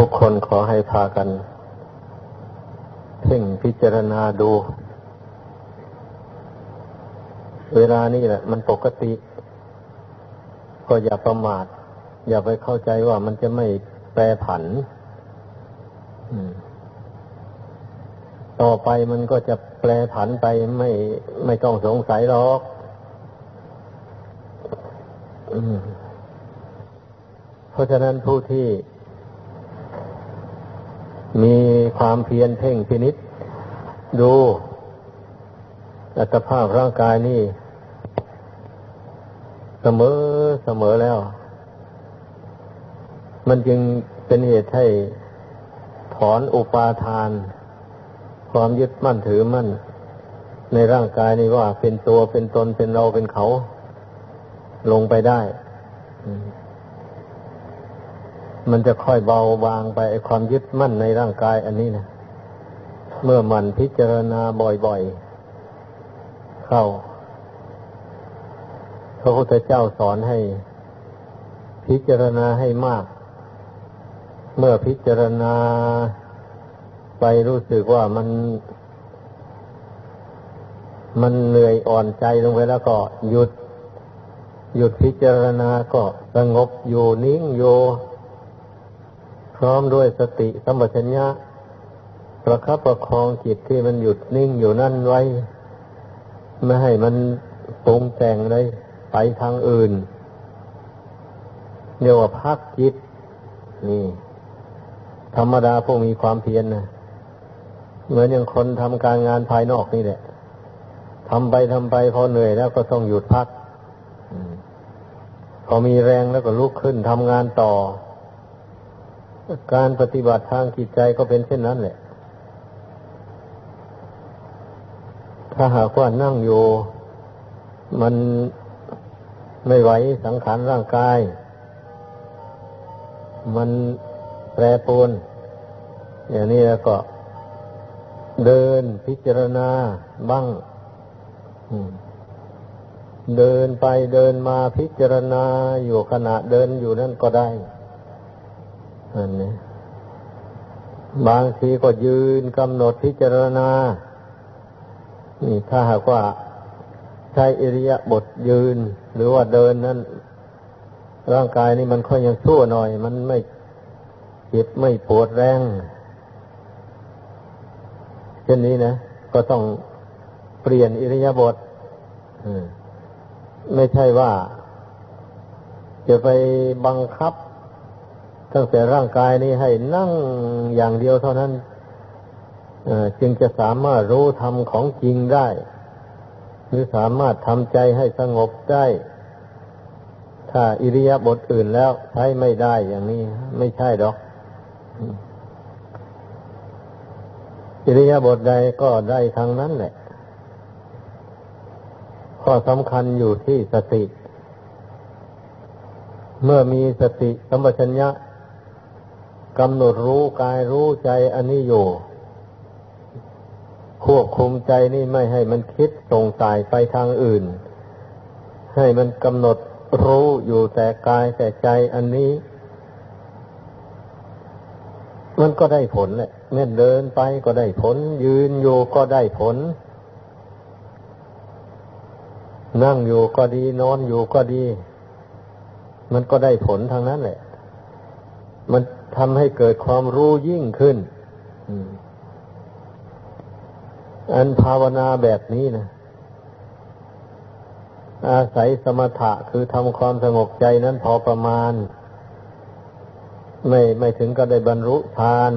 ทุกคนขอให้พากันเพ่งพิจารณาดู เวลานี้แหละ มันปกติ ก็อย่าประมาท อย่าไปเข้าใจว่ามันจะไม่แปรผันต่อไปมันก็จะแปรผันไปไม่ไม่ต้องสงสัยหรอกเพราะฉะนั้นผู้ที่ มีความเพียรเพ่งพินิษดูอัตภาพร่างกายนี่ เสมอเสมอแล้ว มันจึงเป็นเหตุให้ถอนอุปาทาน ความยึดมั่นถือมั่น ในร่างกายนี้ว่าเป็นตัวเป็นตนเป็นเราเป็นเขา ลงไปได้ มันจะค่อยเบาบางไปความยึดมั่นในร่างกายอันนี้นะเมื่อมันพิจารณาบ่อยๆ เข้าพระพุทธเจ้าสอนให้ พิจารณาให้มาก เมื่อพิจารณาไปรู้สึกว่ามัน มันเหนื่อยอ่อนใจลงไปแล้วก็หยุด หยุดพิจารณาก็สงบอยู่นิ่งอยู่ พร้อมด้วยสติสัมปชัญญะประคับประคองจิตที่มันหยุดนิ่งอยู่นั่นไว้ ไม่ให้มันปรุงแต่งเลยไปทางอื่นเรียกว่าพักจิต นี่ ธรรมดาพวกมีความเพียรนนะเหมือนอย่างคนทำการงานภายนอกนี่แหละทำไปทำไปพอเหนื่อยแล้วก็ต้องหยุดพักพอมีแรงแล้วก็ลุกขึ้นทำงานต่อ การปฏิบัติทางจิตใจก็เป็นเช่นนั้นแหละ ถ้าหากว่านั่งอยู่ มันไม่ไหวสังขารร่างกาย มันแปรปรวนอย่างนี้แล้วก็เดินพิจารณาบ้างเดินไปเดินมาพิจารณาอยู่ขณะเดินอยู่นั่นก็ได้ อันนี้บางทีก็ยืนกำหนดพิจารณา นี่ถ้าหากว่าใช้อิริยาบถยืน หรือว่าเดินนั้น ร่างกายนี่มันค่อยยังชั่วหน่อย มันไม่เจ็บไม่ปวดแรง เช่นนี้นะ ก็ต้องเปลี่ยนอิริยาบถไม่ใช่ว่า จะไปบังคับ ตั้งแต่ร่างกายนี้ให้นั่งอย่างเดียวเท่านั้นจึงจะสามารถรู้ธรรมของจริงได้ หรือสามารถทำใจให้สงบได้ ถ้าอิริยาบถอื่นแล้วใช้ไม่ได้อย่างนี้ ไม่ใช่ดอก อิริยาบถใดก็ได้ทางนั้นแหละ ข้อสำคัญอยู่ที่สติ เมื่อมีสติสัมปชัญญะ กำหนดรู้กายรู้ใจอันนี้อยู่ ควบคุมใจนี่ไม่ให้มันคิดส่งสายไปทางอื่น ให้มันกำหนดรู้อยู่แต่กายแต่ใจอันนี้ มันก็ได้ผลแหละเมื่อเดินไปก็ได้ผล ยืนอยู่ก็ได้ผล นั่งอยู่ก็ดีนอนอยู่ก็ดี มันก็ได้ผลทางนั้นแหละ มัน ทำให้เกิดความรู้ยิ่งขึ้น อันภาวนาแบบนี้นะ อาศัยสมถะคือทำความสงบใจนั้นพอประมาณ ไม่ไม่ถึงก็ได้บรรลุฌาน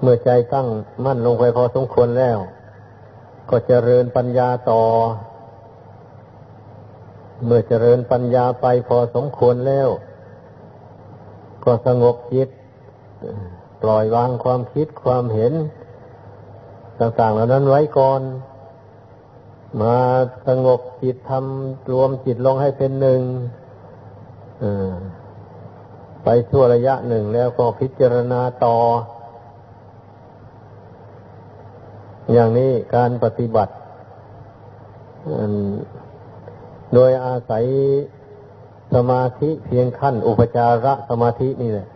เมื่อใจตั้งมั่นลงไปพอสมควรแล้ว ก็เจริญปัญญาต่อ เมื่อเจริญปัญญาไปพอสมควรแล้ว ก็สงบจิต ปล่อยวางความคิดความเห็น ต่างๆเหล่านั้นไว้ก่อน มาสงบจิตทำรวมจิตลงให้เป็นหนึ่งไปชั่วระยะหนึ่งแล้วก็พิจารณาต่อ อย่างนี้การปฏิบัติ โดยอาศัยสมาธิเพียงขั้นอุปจาระสมาธินี่แหละ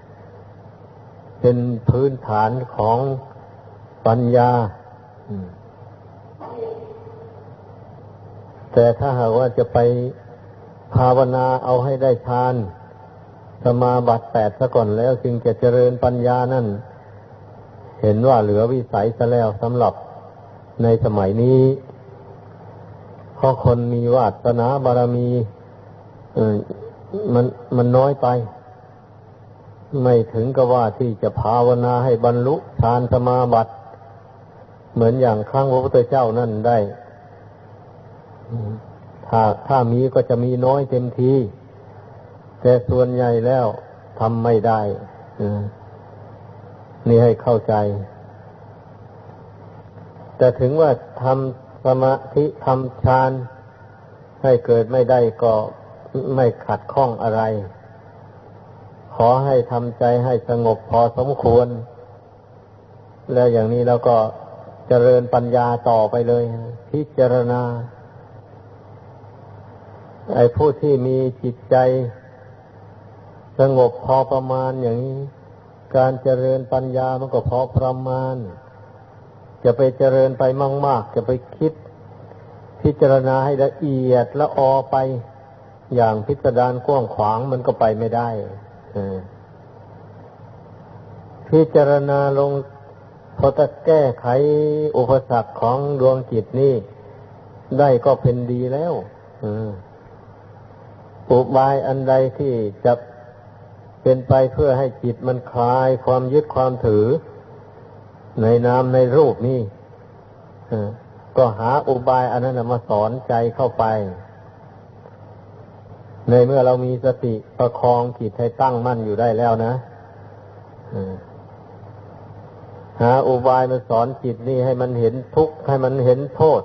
เป็นพื้นฐานของปัญญา แต่ถ้าหากว่าจะไปภาวนาเอาให้ได้ฌานสมาบัติแปดซะก่อนแล้วจึงจะเจริญปัญญานั่น เห็นว่าเหลือวิสัยซะแล้วสำหรับในสมัยนี้ ราะคนมีวาสนาบารมีมันมันน้อยไป ไม่ถึงกับว่าที่จะภาวนาให้บรรลุฌานสมาบัติ เหมือนอย่างครั้งพระพุทธเจ้านั่นได้ ถ้าถ้ามีก็จะมีน้อยเต็มทีแต่ส่วนใหญ่แล้วทำไม่ได้นี่ให้เข้าใจ แต่ถึงว่าทำ สมาธิทำฌานให้เกิดไม่ได้ก็ไม่ขัดข้องอะไร ขอให้ทำใจให้สงบพอสมควร แล้วอย่างนี้แล้วก็เจริญปัญญาต่อไปเลย พิจารณา ไอ้ผู้ที่มีจิตใจ สงบพอประมาณอย่างนี้ การเจริญปัญญามันก็พอประมาณ จะไปเจริญไปมากๆจะไปคิด พิจารณาให้ละเอียดละออไป อย่างพิสดารกว้างขวางมันก็ไปไม่ได้พิจารณาลงพอจะแก้ไขอุปสรรคของดวงจิตนี่ได้ก็เป็นดีแล้วอุบายอันใดที่จะเป็นไปเพื่อให้จิตมันคลายความยึดความถือ ในนามในรูปนี่ก็หาอุบายอันนั้นมาสอนใจเข้าไป ในเมื่อเรามีสติประคองจิตให้ตั้งมั่นอยู่ได้แล้วนะหาอุบายมาสอนจิตนี่ให้มันเห็นทุกข์ให้มันเห็นโทษ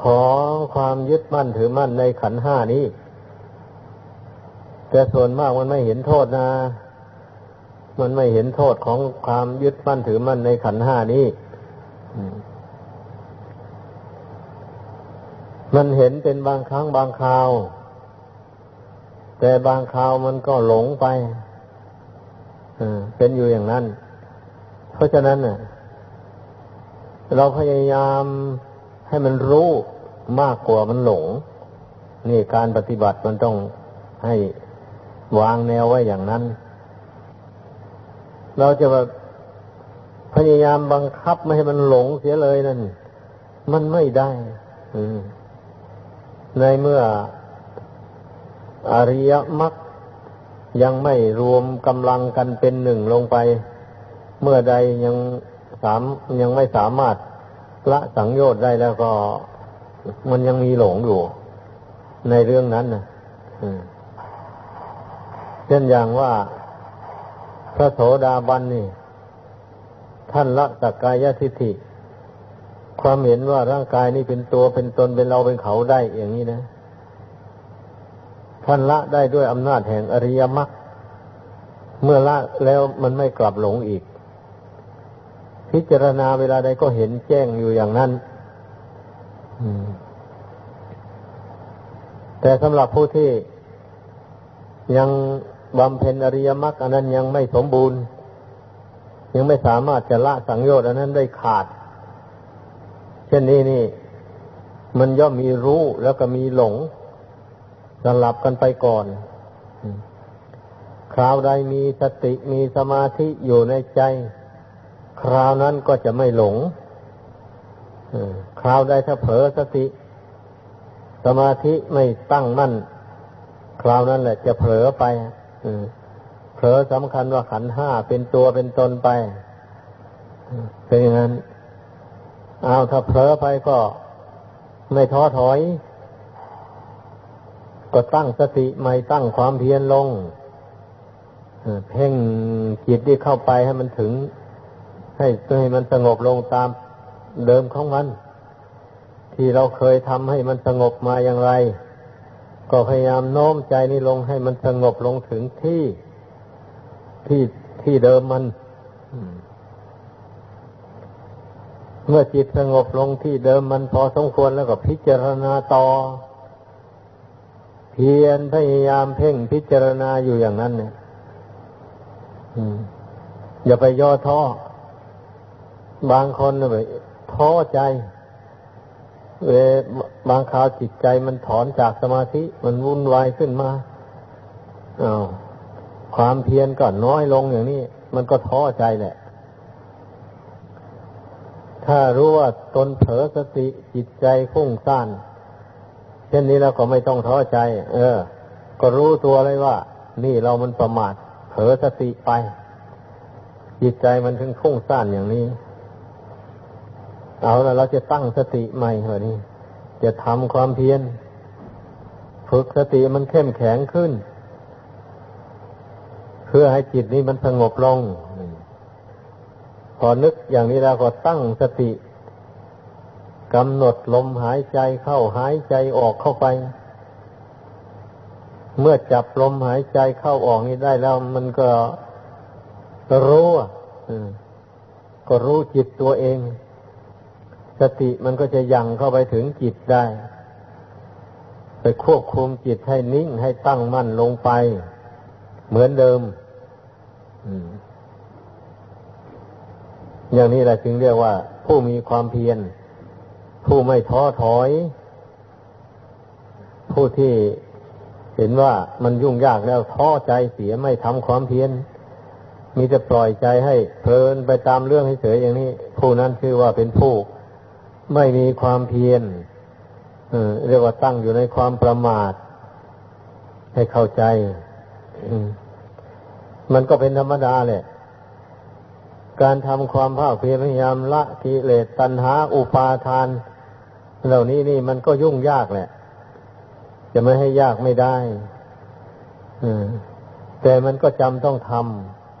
ของความยึดมั่นถือมั่นในขันห้านี้แต่ส่วนมากมันไม่เห็นโทษนะ มันไม่เห็นโทษของความยึดมั่นถือมั่นในขันห้านี้มันเห็นเป็นบางครั้งบางคราว แต่บางคราวมันก็หลงไปเป็นอยู่อย่างนั้น เพราะฉะนั้นเราพยายามให้มันรู้มากกว่ามันหลง นี่การปฏิบัติมันต้องให้วางแนวไว้อย่างนั้น เราจะแบบพยายามบังคับไม่ให้มันหลงเสียเลยนั่น มันไม่ได้ในเมื่ออริยมรรคยังไม่รวมกำลังกันเป็นหนึ่งลงไป เมื่อใดยังสามยังไม่สามารถละสังโยชน์ได้แล้วก็มันยังมีหลงอยู่ ในเรื่องนั้นนะเช่นอย่างว่า พระโสดาบันนี่ ท่านละสักกายทิฏฐิ ความเห็นว่าร่างกายนี้เป็นตัวเป็นตนเป็นเราเป็นเขาได้อย่างนี้นะ ท่านละได้ด้วยอำนาจแห่งอริยมรรคเมื่อละแล้วมันไม่กลับหลงอีก พิจารณาเวลาใดก็เห็นแจ้งอยู่อย่างนั้นแต่สำหรับผู้ที่ยัง บำเพ็ญอริยมรรคอันนั้นยังไม่สมบูรณ์ ยังไม่สามารถจะละสังโยชน์อันนั้นได้ขาด เช่นนี้นี่ มันย่อมมีรู้แล้วก็มีหลงสลับกันไปก่อน คราวใดมีสติมีสมาธิอยู่ในใจ คราวนั้นก็จะไม่หลงคราวใดถ้าเผลอสติ สมาธิไม่ตั้งมั่น คราวนั้นแหละจะเผลอไป เผลอสำคัญว่าขันห้าเป็นตัวเป็นตนไปเป็นอย่างนั้น เอาถ้าเผลอไปก็ไม่ท้อถอย ก็ตั้งสติไม่ตั้งความเพียรลงเพ่งจิตที่เข้าไปให้มันถึง ให้ให้มันสงบลงตามเดิมของมัน ที่เราเคยทำให้มันสงบมาอย่างไร ก็พยายามโน้มใจนี่ลงให้มันสงบลงถึงที่ที่ที่เดิมมัน เมื่อจิตสงบลงที่เดิมมันพอสมควรแล้วก็พิจารณาต่อพพียรพยายามเพ่งพิจารณาอยู่อย่างนั้นเนี่ยอย่าไปย่อท้อ บางคนแบบท้อใจ เวบางคราวจิตใจมันถอนจากสมาธิ มันวุ่นวายขึ้นมาอา้าวความเพียรก็น้อยลงอย่างนี้ มันก็ท้อใจแหละ ถ้ารู้ว่าตนเผลอสติจิตใจฟุ้งซ่านเช่นนี้เราก็ไม่ต้องท้อใจ เออ ก็รู้ตัวเลยว่า นี่เรามันประมาท เผลอสติไป จิตใจมันถึงฟุ้งซ่านอย่างนี้ เอาแล้วเราจะตั้งสติใหม่เหรอนี่จะทำความเพียรฝึกสติมันเข้มแข็งขึ้น เพื่อให้จิตนี้มันสงบลงพอนึกอย่างนี้แล้วก็ตั้งสติกำหนดลมหายใจเข้าหายใจออกเข้าไป เมื่อจับลมหายใจเข้าออกนี้ได้แล้วมันก็รู้ก็รู้จิตตัวเอง สติมันก็จะยังเข้าไปถึงจิตได้ ไปควบคุมจิตให้นิ่งให้ตั้งมั่นลงไป เหมือนเดิมอย่างนี้แหละจึงเรียกว่า ผู้มีความเพียร ผู้ไม่ท้อถอย ผู้ที่เห็นว่ามันยุ่งยากแล้วท้อใจเสียไม่ทำความเพียรมีแต่ปล่อยใจให้เพลินไปตามเรื่องให้เฉยอย่างนี้ ผู้นั้นชื่อว่าเป็นผู้ ไม่มีความเพียรเรียกว่าตั้งอยู่ในความประมาท ให้เข้าใจมันก็เป็นธรรมดาแหละ การทำความภาคเพียรพยายามละกิเลสตัณหาอุปาทาน เหล่านี้นี่มันก็ยุ่งยากแหละ จะไม่ให้ยากไม่ได้แต่มันก็จำต้องท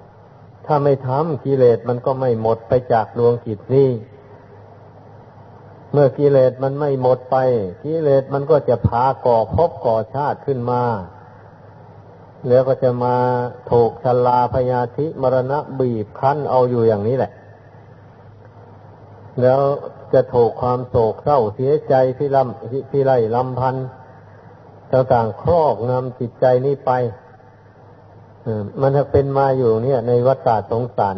ำถ้าไม่ทำกิเลสมันก็ไม่หมดไปจากดวงจิตนี้ เมื่อกิเลสมันไม่หมดไป กิเลสมันก็จะพาก่อภพก่อชาติขึ้นมา แล้วก็จะมาถูกชลาพยาธิมรณะบีบคั้นเอาอยู่อย่างนี้แหละ แล้วจะถูกความโศกเศร้าเสียใจพิลำพิไลลำพันธ์ต่างๆครอบงำจิตใจนี้ไปมันจะเป็นมาอยู่เนี่ย ในวัฏฏสงสาร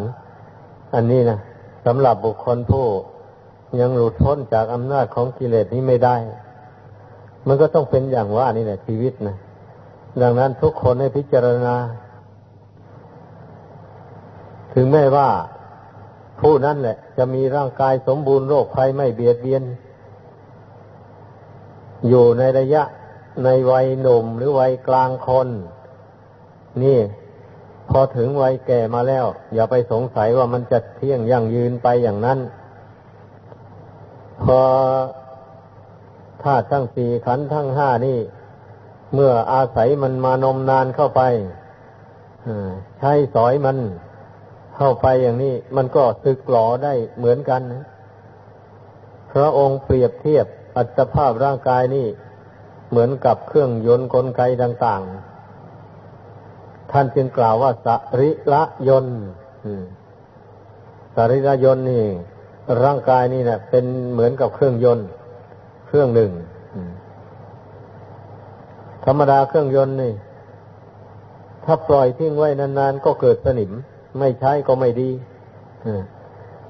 อันนี้นะสำหรับบุคคลผู้ ยังหลุดพ้นจากอำนาจของกิเลสนี้ไม่ได้ มันก็ต้องเป็นอย่างว่านี่แหละชีวิตนะดังนั้นทุกคนให้พิจารณา ถึงแม้ว่าผู้นั้นแหละ จะมีร่างกายสมบูรณ์โรคภัยไม่เบียดเบียน อยู่ในระยะในวัยหนุ่มหรือวัยกลางคน นี่พอถึงวัยแก่มาแล้ว อย่าไปสงสัยว่ามันจะเที่ยงยั่งยืนไปอย่างนั้น พอธาตุทั้งสี่ขันทั้งห้านี่ เมื่ออาศัยมันมานมนานเข้าไปใช้สอยมันเข้าไปอย่างนี้ มันก็สึกหลอได้เหมือนกันพระองค์เปรียบเทียบอัตภาพร่างกายนี่ เหมือนกับเครื่องยนต์กลไกต่างๆ ท่านจึงกล่าวว่าสริละยนต์สริละยนต์นี่ ร่างกายนี่นะเป็นเหมือนกับเครื่องยนต์ เครื่องหนึ่งธรรมดาเครื่องยนต์นี่ ถ้าปล่อยทิ้งไว้นานๆก็เกิดสนิม ไม่ใช้ก็ไม่ดี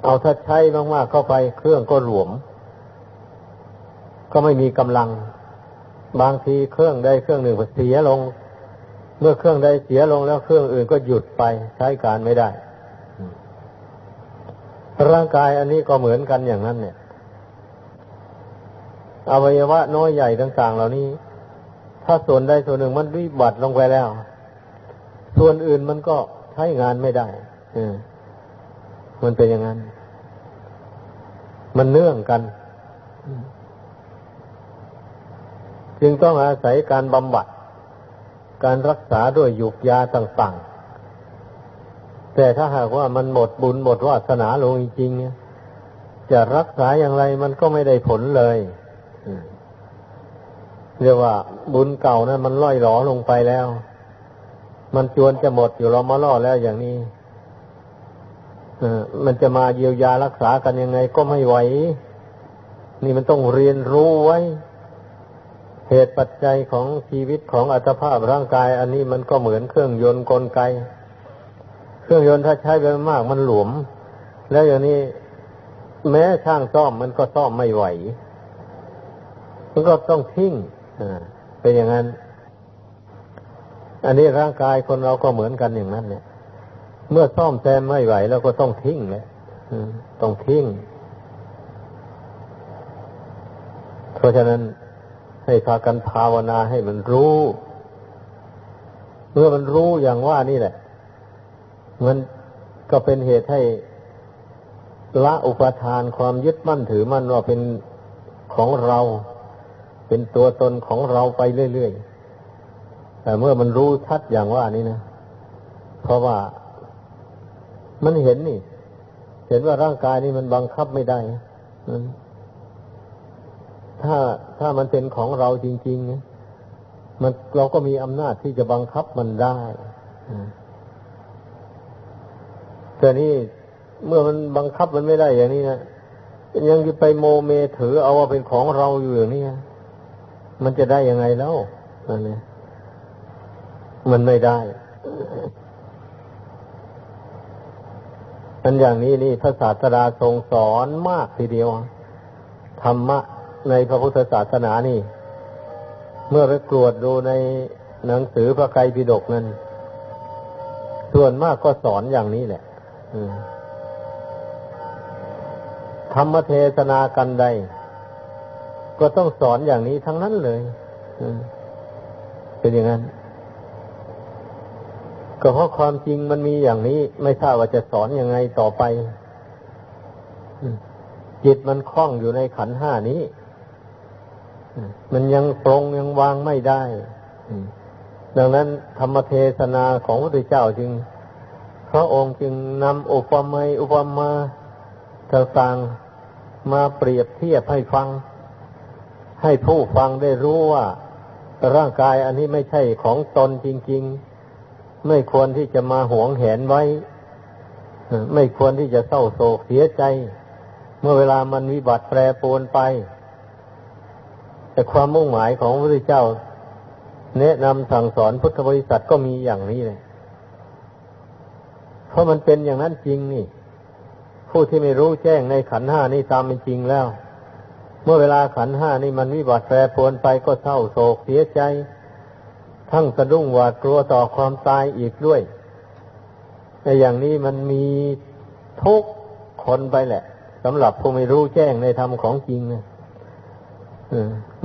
เอาถ้าใช้มากๆเข้าไป เครื่องก็หลวม ก็ไม่มีกำลัง บางทีเครื่องใดเครื่องหนึ่งเสียลง เมื่อเครื่องใดเสียลงแล้วเครื่องอื่นก็หยุดไปใช้การไม่ได้ ร่างกายอันนี้ก็เหมือนกันอย่างนั้น เนี่ยอวัยวะน้อยใหญ่ต่างๆ เหล่านี้ ถ้าส่วนใดส่วนหนึ่งมันวิบัติลงไปแล้ว ส่วนอื่นมันก็ใช้งานไม่ได้อมันเป็นอย่างนั้น มันเนื่องกัน จึงต้องอาศัยการบำบัด การรักษาด้วยยุกยาต่างๆ แต่ถ้าหากว่ามันหมดบุญหมดวาสนาลงจริงจะรักษาอย่างไรมันก็ไม่ได้ผลเลยเรียกว่าบุญเก่านะั้นมันล่อยหลอลงไปแล้ว มันจวนจะหมดอยู่เรามาล่อแล้วอย่างนี้มันจะมาเยียวยารักษากันยังไงก็ไม่ไหว นี่มันต้องเรียนรู้ไว้ เหตุปัจจัยของชีวิตของอัตภาพร่างกาย อันนี้มันก็เหมือนเครื่องยนต์กลไก ครื่องยนต์ถ้าใช้ไปมากมันหลวม แล้วอย่างนี้แม้ช่างซ่อมมันก็ซ่อมไม่ไหว มันก็ต้องทิ้งเป็นอย่างนั้น อันนี้ร่างกายคนเราก็เหมือนกันอย่างนั้นเนี่ย เมื่อซ่อมแซมไม่ไหว แล้วก็ต้องทิ้งแหละต้องทิ้ง เพราะฉะนั้นให้พากันภาวนาให้มันรู้ เมื่อมันรู้อย่างว่านี่แหละ มันก็เป็นเหตุให้ละอุปทานความยึดมั่นถือมั่นว่าเป็นของเรา เป็นตัวตนของเราไปเรื่อยๆ แต่เมื่อมันรู้ชัดอย่างว่านี้นะ เพราะว่ามันเห็นนี่ เห็นว่าร่างกายนี้มันบังคับไม่ได้ ถ้าถ้ามันเป็นของเราจริงๆ มันเราก็มีอำนาจที่จะบังคับมันได้ แต่นี่เมื่อมันบังคับมันไม่ได้อย่างนี้นะยังจะไปโมเมถือเอาว่าเป็นของเราอยู่อย่างนี้มันจะได้ยังไงแล้วนั่นเองมันไม่ได้อันอย่างนี้นี่พระศาสดาทรงสอนมากทีเดียวธรรมะในพระพุทธศาสนานี่ เมื่อไปกรวดดูในหนังสือพระไกรปิฎกนั้น ส่วนมากก็สอนอย่างนี้แหละ ธรรมเทศนากันใด ก็ต้องสอนอย่างนี้ทั้งนั้นเลยเป็นอย่างนั้น ก็เพราะความจริงมันมีอย่างนี้ ไม่ทราบว่าจะสอนอยังไงต่อไปจิตมันคล้องอยู่ในขันห้านี้มันยังตรงยังวางไม่ได้ดังนั้นธรรมเทศนาของพระพุทธเจ้าจึง พระองค์จึงนำอุปมาอุปมาต่างๆมาเปรียบเทียบให้ฟัง ให้ผู้ฟังได้รู้ว่า ร่างกายอันนี้ไม่ใช่ของตนจริง ๆ ไม่ควรที่จะมาหวงแหนไว้ ไม่ควรที่จะเศร้าโศกเสียใจ เมื่อเวลามันวิบัติแปรปรวนไป แต่ความมุ่งหมายของพระพุทธเจ้า แนะนำสั่งสอนพุทธบริษัทก็มีอย่างนี้เลย เพราะมันเป็นอย่างนั้นจริงนี่ ผู้ที่ไม่รู้แจ้งในขันห้านี่ตามเป็นจริงแล้ว เมื่อเวลาขันห้านี่มันวิบัติแปรปรวนไปก็เศร้าโศกเสียใจ ทั้งสะดุ้งหวาดกลัวต่อความตายอีกด้วยในอย่างนี้มันมีทุกคนไปแหละสำหรับผู้ไม่รู้แจ้งในธรรมของจริงนะ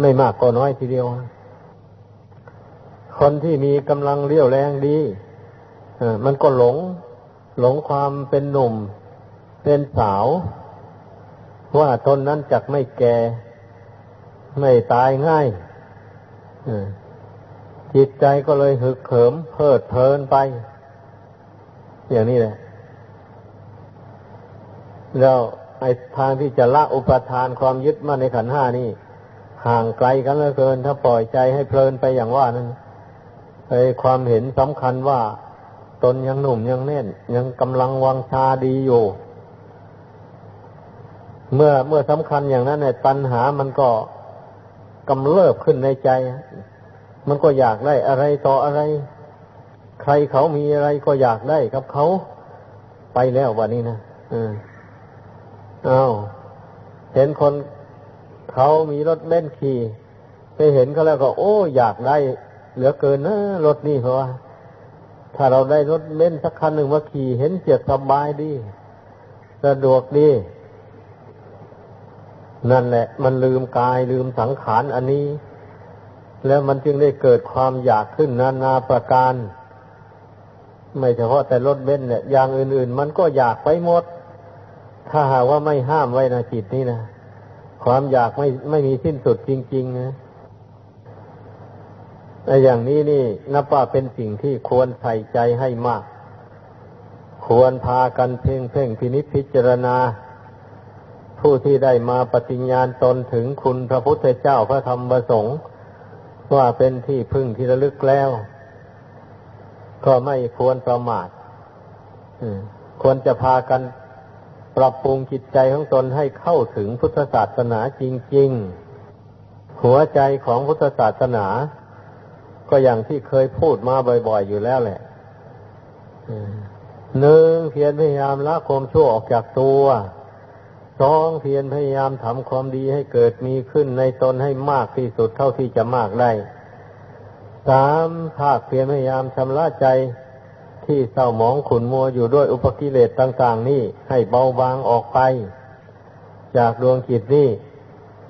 ไม่มากก็น้อยทีเดียว คนที่มีกำลังเรี่ยวแรงดีมันก็หลง หลงความเป็นหนุ่ม เป็นสาว ว่าตนนั้นจักไม่แก่ ไม่ตายง่ายจิตใจก็เลยหึกเหิมเพิดเพลินไป อย่างนี้แหละ แล้วไอ้ทางที่จะละอุปทานความยึดมั่นในขันห้านี่ ห่างไกลกันเหลือเกิน ถ้าปล่อยใจให้เพลินไปอย่างว่านั้นไอ้ความเห็นสำคัญว่า ตนยังหนุ่มยังแน่น ยังกำลังวังชาดีอยู่ เมื่อเมื่อสำคัญอย่างนั้นเนี่ยตัณหามันก็กำเริบขึ้นในใจ มันก็อยากได้อะไรต่ออะไร ใครเขามีอะไรก็อยากได้กับเขาไปแล้ววันนี้นะออ้าวเห็นคนเขามีรถเล่นขี่ ไปเห็นเขาแล้วก็ โอ้ อยากได้ เหลือเกินนะรถนี่เพราะว่า ถ้าเราได้รถเล่นสักคันหนึ่งมาขี่เห็นเจ็บสบายดี สะดวกดี นั่นแหละ มันลืมกายลืมสังขารอันนี้ แล้วมันจึงได้เกิดความอยากขึ้นนานาประการ ไม่เฉพาะแต่รถเบนเนี่ยอย่างอื่น ๆ มันก็อยากไปหมด ถ้าหากว่าไม่ห้ามไว้นะจิตนี้นะความอยากไม่ไม่มีสิ้นสุดจริง ๆ นะ ในอย่างนี้นี่นับว่าเป็นสิ่งที่ควรใส่ใจให้มาก ควรพากันเพ่งเพ่งพินิจพิจารณา ผู้ที่ได้มาปฏิญญาณตนถึงคุณพระพุทธเจ้าพระธรรมประสงค์ ว่าเป็นที่พึ่งที่ระลึกแล้ว ก็ไม่ควรประมาทควรจะพากันปรับปรุงจิตใจของตนให้เข้าถึงพุทธศาสนาจริง ๆ หัวใจของพุทธศาสนา ก็อย่างที่เคยพูดมาบ่อย ๆ อยู่แล้วแหละหนึ่งเพียรพยายามละความชั่วออกจากตัวสองเพียรพยายามทำความดีให้เกิดมีขึ้นในตนให้มากที่สุดเท่าที่จะมากได้สามภาคเพียรพยายามชำระใจที่เศร้าหมองขุนมัวอยู่ด้วยอุปกิเลสต่าง ๆ นี่ให้เบาบางออกไป จากดวงจิตนี่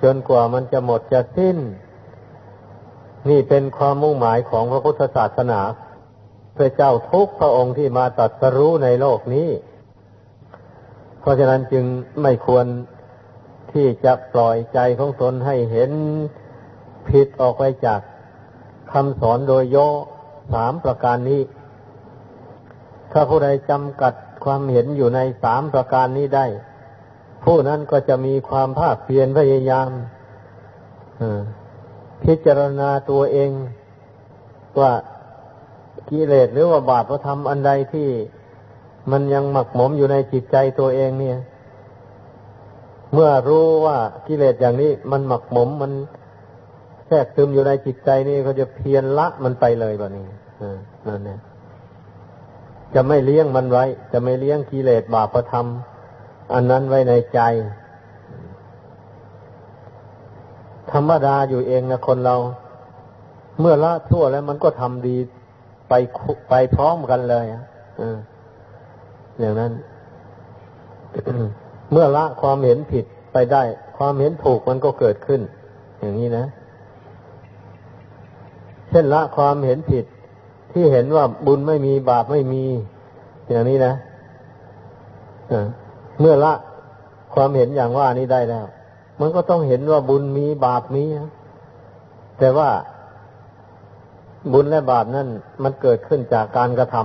จนกว่ามันจะหมดจะสิ้น นี่เป็นความมุ่งหมายของพระพุทธศาสนาพระเจ้าทุกพระองค์ที่มาตัดสรู้ในโลกนี้ เพราะฉะนั้นจึงไม่ควรที่จะปล่อยใจของตนให้เห็นผิดออกไปจากคำสอนโดยย่อสามประการนี้ ถ้าผู้ใดจำกัดความเห็นอยู่ในสามประการนี้ได้ ผู้นั้นก็จะมีความภาคเพียรพยายาม พิจารณาตัวเองว่ากิเลสหรือว่าบาปพระธรรมอันใดที่มันยังหมักหมมอยู่ในจิตใจตัวเองเนี่ย เมื่อรู้ว่ากิเลสอย่างนี้มันหมักหมมมันแทรกซึมอยู่ในจิตใจนี่เขาจะเพียรละมันไปเลยแบบนี้นั่นเนี่ยจะไม่เลี้ยงมันไว้ จะไม่เลี้ยงกิเลสบาปธรรม อันนั้นไว้ในใจ ธรรมดาอยู่เองนะคนเรา เมื่อละชั่วแล้วมันก็ทำดีไปไปพร้อมกันเลยอะอย่างนั้น เมื่อละความเห็นผิดไปได้ ความเห็นถูกมันก็เกิดขึ้น อย่างนี้นะ เช่นละความเห็นผิด ที่เห็นว่าบุญไม่มีบาปไม่มี อย่างนี้นะเมื่อละความเห็นอย่างว่านี้ได้แล้ว มันก็ต้องเห็นว่าบุญมีบาปมีแต่ว่าบุญและบาปนั่นมันเกิดขึ้นจากการกระท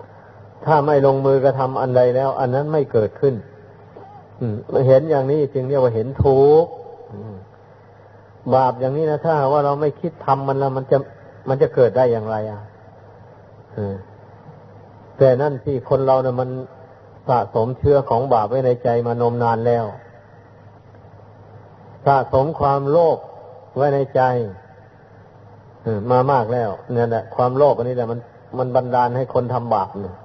ำถ้าไม่ลงมือกระทำอันใดแล้ว อันนั้นไม่เกิดขึ้นเห็นอย่างนี้จึงเรียกว่าเห็นทุกบาปอย่างนี้นะถ้าว่าเราไม่คิดทำมันแล้วมันจะมันจะเกิดได้อย่างไรอะแต่นั่นที่คนเราเนะ่ยมันสะสมเชื้อของบาปไว้ในใจมานมนานแล้ว สะสมความโลภไว้ในใจมามากแล้ว เนี่ยแหละความโลภอันนี้แหละมันมันบันดาลให้คนทำบาปเนี่ย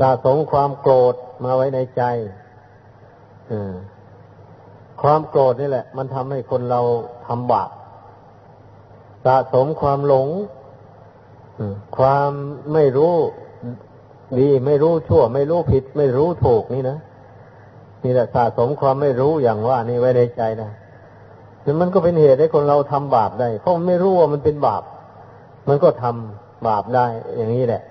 สะสมความโกรธมาไว้ในใจความโกรธนี่แหละ มันทำให้คนเราทำบาปสะสมความหลงความไม่รู้ดีไม่รู้ชั่ว ไม่รู้ผิด ไม่รู้ถูกนี่นะนี่แหละสะสมความไม่รู้อย่างว่านี่ไว้ในใจนะ มันก็เป็นเหตุให้คนเราทำบาปได้ เพราะไม่รู้ว่ามันเป็นบาป มันก็ทำบาปได้ อย่างนี้แหละ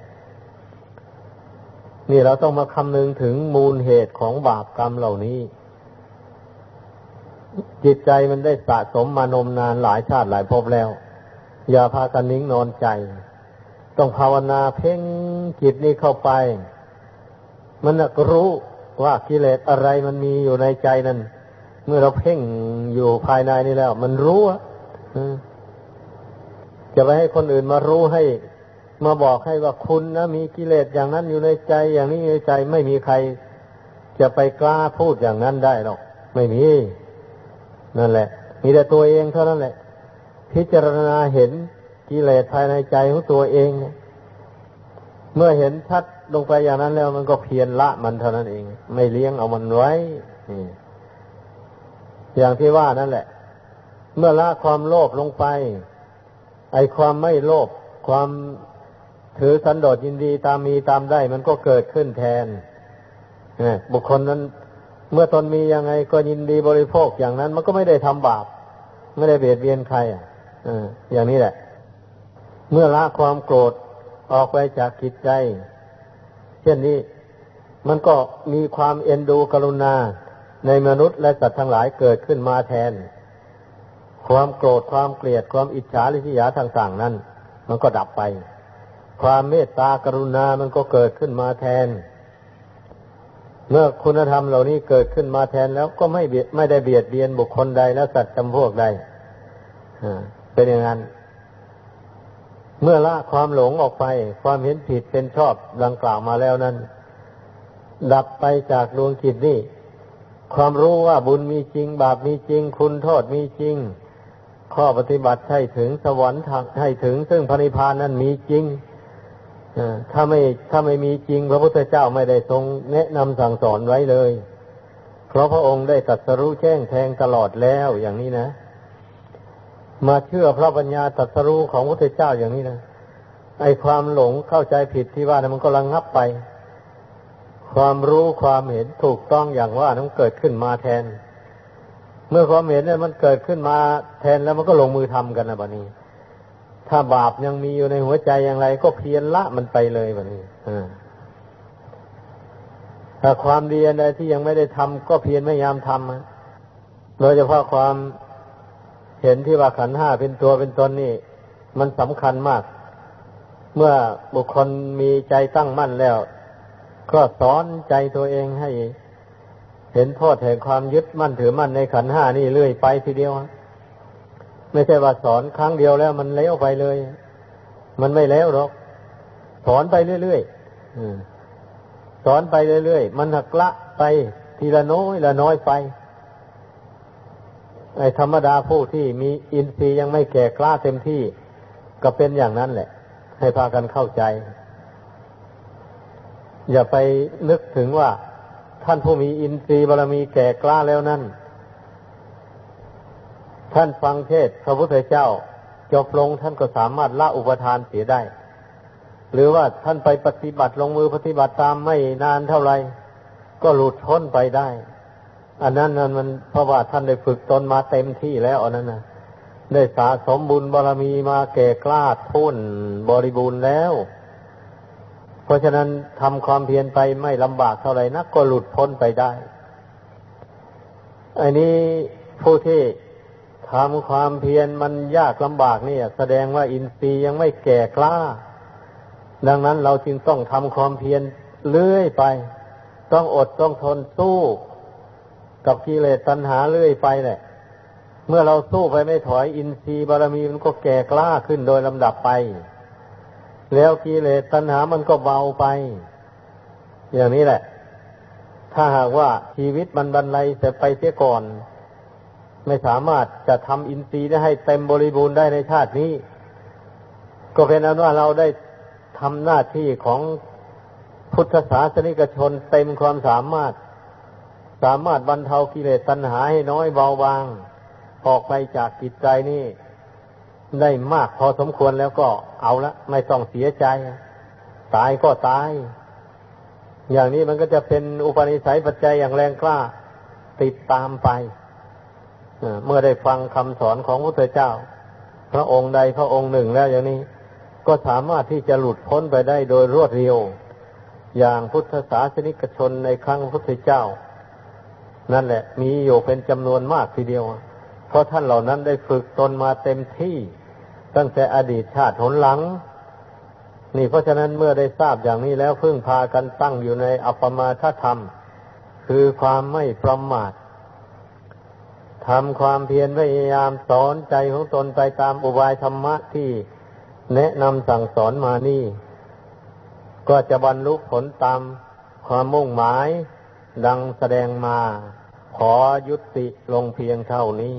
นี่เราต้องมาคำนึงถึงมูลเหตุของบาปกรรมเหล่านี้ จิตใจมันได้สะสมมานมนานหลายชาติหลายภพแล้ว อย่าพากันนิ่งนอนใจ ต้องภาวนาเพ่งจิตนี้เข้าไป มันก็รู้ว่ากิเลสอะไรมันมีอยู่ในใจนั้น เมื่อเราเพ่งอยู่ภายในนี่แล้ว มันรู้อะจะไปให้คนอื่นมารู้ให้ มาบอกให้ว่าคุณนะมีกิเลสอย่างนั้นอยู่ในใจ อย่างนี้ในใจไม่มีใคร จะไปกล้าพูดอย่างนั้นได้หรอก ไม่มี นั่นแหละ มีแต่ตัวเองเท่านั้นแหละ พิจารณาเห็นกิเลสภายในใจของตัวเอง เมื่อเห็นชัดลงไปอย่างนั้นแล้ว มันก็เพียรละมันเท่านั้นเอง ไม่เลี้ยงเอามันไว้ อย่างที่ว่านั่นแหละ เมื่อละความโลภลงไป ไอความไม่โลภความถือสันโดษยินดีตามมีตามได้ มันก็เกิดขึ้นแทนบุคคลนั้น เมื่อตนมียังไงก็ยินดีบริโภคอย่างนั้น มันก็ไม่ได้ทำบาป ไม่ได้เบียดเบียนใครอะอย่างนี้แหละ เมื่อละความโกรธออกไปจากจิตใจ เช่นนี้ มันก็มีความเอ็นดูกรุณา ในมนุษย์และสัตว์ทั้งหลายเกิดขึ้นมาแทน ความโกรธความเกลียดความอิจฉาริษยาต่างๆนั้น มันก็ดับไป ความเมตตากรุณา มันก็เกิดขึ้นมาแทน เมื่อคุณธรรมเหล่านี้เกิดขึ้นมาแทนแล้วก็ไม่เบียดไม่ได้เบียดเบียนบุคคลใดและสัตว์จำพวกใดเป็นอย่างนั้น เมื่อละความหลงออกไป ความเห็นผิดเป็นชอบดังกล่าวมาแล้วนั้น ดับไปจากดวงจิตนี่ ความรู้ว่าบุญมีจริง บาปมีจริง คุณโทษมีจริง ข้อปฏิบัติให้ถึงสวรรค์ให้ถึง ซึ่งพระนิพพานนั้นมีจริงถ้าไม่ถ้าไม่มีจริง พระพุทธเจ้าไม่ได้ทรงแนะนำสั่งสอนไว้เลย เพราะพระองค์ได้ตรัสรู้แจ้งแทงตลอดแล้วอย่างนี้นะ มาเชื่อพระปัญญาตรัสรู้ของพระพุทธเจ้าอย่างนี้นะไอความหลงเข้าใจผิดที่ว่านะมันก็ระงงับไป ความรู้ความเห็นถูกต้องอย่างว่านั้นเกิดขึ้นมาแทน เมื่อความเห็นเนี่ยมันเกิดขึ้นมาแทนแล้วมันก็ลงมือทำกันนะบัดนี้ ถ้าบาปยังมีอยู่ในหัวใจอย่างไร ก็เพียรละมันไปเลยแบบนี้ถ้าความดีอะไรที่ยังไม่ได้ทำก็เพียรพยายามทำโดยเฉพาะความเห็นที่ว่าขันห้าเป็นตัวเป็นตนนี่ มันสำคัญมาก เมื่อบุคคลมีใจตั้งมั่นแล้ว ก็สอนใจตัวเองให้เห็นโทษแห่งความยึดมั่นถือมั่นในขันห้านี่เรื่อยไปทีเดียว ไม่ใช่ว่าสอนครั้งเดียวแล้วมันเลี้ยวไปเลย มันไม่แล้วหรอก สอนไปเรื่อยๆสอนไปเรื่อยๆ มันหักละไปทีละน้อยละน้อยไป ไอ้ธรรมดาผู้ที่มีอินทรีย์ยังไม่แก่กล้าเต็มที่ ก็เป็นอย่างนั้นแหละ ให้พากันเข้าใจ อย่าไปนึกถึงว่า ท่านผู้มีอินทรีย์บารมีแก่กล้าแล้วนั่น ท่านฟังเทศพระพุทธเจ้าจบลงท่านก็สามารถละอุปทานเสียได้ หรือว่าท่านไปปฏิบัติลงมือปฏิบัติตามไม่นานเท่าไหร่ก็หลุดพ้นไปได้ อันนั้นนั้นมันเพราะว่าท่านได้ฝึกตนมาเต็มที่แล้วอันนั้นนะได้สะสมบุญบารมีมาแก่กล้าทุ่นบริบูรณ์แล้ว เพราะฉะนั้นทำความเพียรไปไม่ลำบากเท่าไหร่นักก็หลุดพ้นไปได้ อันนี้ผู้ที่ทำความเพียรมันยากลำบากนี่แสดงว่าอินทรีย์ยังไม่แก่กล้า ดังนั้นเราจึงต้องทำความเพียรเลื่อยไป ต้องอดต้องทนสู้กับกิเลสตัณหาเลื่อยไปแหละ เมื่อเราสู้ไปไม่ถอยอินทรีย์บารมีมันก็แก่กล้าขึ้นโดยลำดับไป แล้วกิเลสตัณหามันก็เบาไป อย่างนี้แหละ ถ้าหากว่าชีวิตมันบรรลัยแต่ไปเสียก่อน ไม่สามารถจะทำอินทรีย์ได้ให้เต็มบริบูรณ์ได้ในชาตินี้ ก็เป็นนั้นว่าเราได้ทำหน้าที่ของพุทธศาสนิกชนเต็มความสามารถ สามารถบรรเทากิเลสตัณหาให้น้อยเบาบาง ออกไปจากจิตใจนี่ ได้มากพอสมควรแล้วก็เอาละไม่ต้องเสียใจ ตายก็ตาย อย่างนี้มันก็จะเป็นอุปนิสัยปัจจัยอย่างแรงกล้าติดตามไปเมื่อได้ฟังคำสอนของพระพุทธเจ้า พระองค์ใดพระองค์หนึ่งแล้วอย่างนี้ ก็สามารถที่จะหลุดพ้นไปได้โดยรวดเร็ว อย่างพุทธศาสนิกชนในครั้งพระพุทธเจ้า นั่นแหละ มีอยู่เป็นจำนวนมากทีเดียว เพราะท่านเหล่านั้นได้ฝึกตนมาเต็มที่ ตั้งแต่อดีตชาติหนหลัง นี่เพราะฉะนั้นเมื่อได้ทราบอย่างนี้แล้วพึ่งพากันตั้งอยู่ในอัปมาทธรรม คือความไม่ประมาททำความเพียรพยายามสอนใจของตนไปตามอุบายธรรมะที่แนะนำสั่งสอนมานี่ ก็จะบรรลุผลตามความมุ่งหมายดังแสดงมา ขอยุติลงเพียงเท่านี้